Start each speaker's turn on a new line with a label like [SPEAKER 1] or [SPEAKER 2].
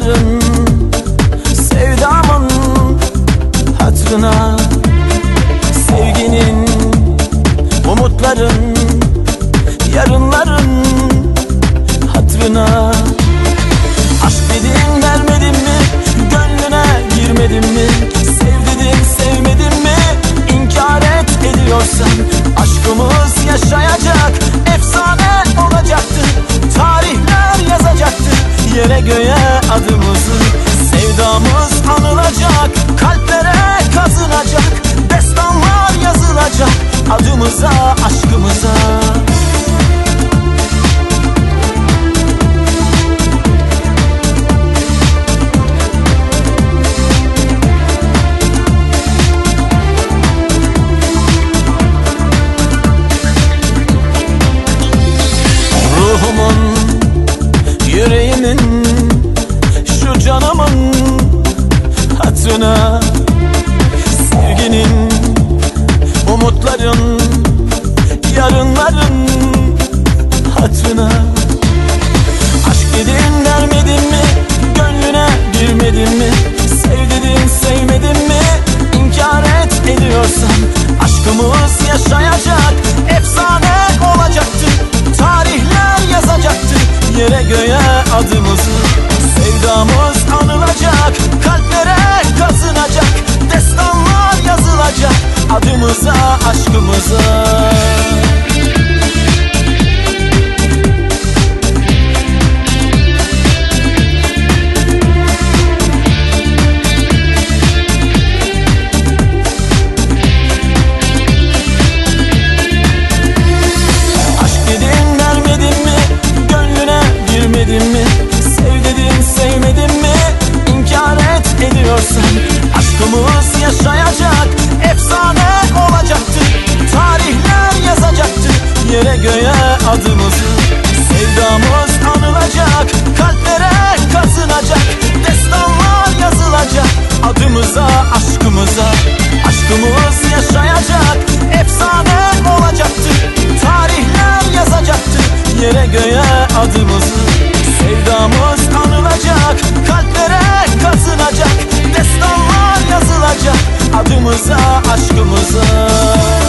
[SPEAKER 1] umutların Sevdamın hatırına Sevginin umutların Yarınların hatırına Aşk dedin vermedin mi? Gönlüne girmedin mi Yere göğe adımızı Sevdamız anılacak Kalplere hatırına Sevginin, umutların, yarınların hatırına Aşk dedin vermedin mi, gönlüne girmedin mi? Sev dedin sevmedin mi, inkar et ediyorsan. Aşkımız yaşayacak, efsane olacaktı Tarihler yazacaktı yere göğe adımızı adımıza aşkımıza.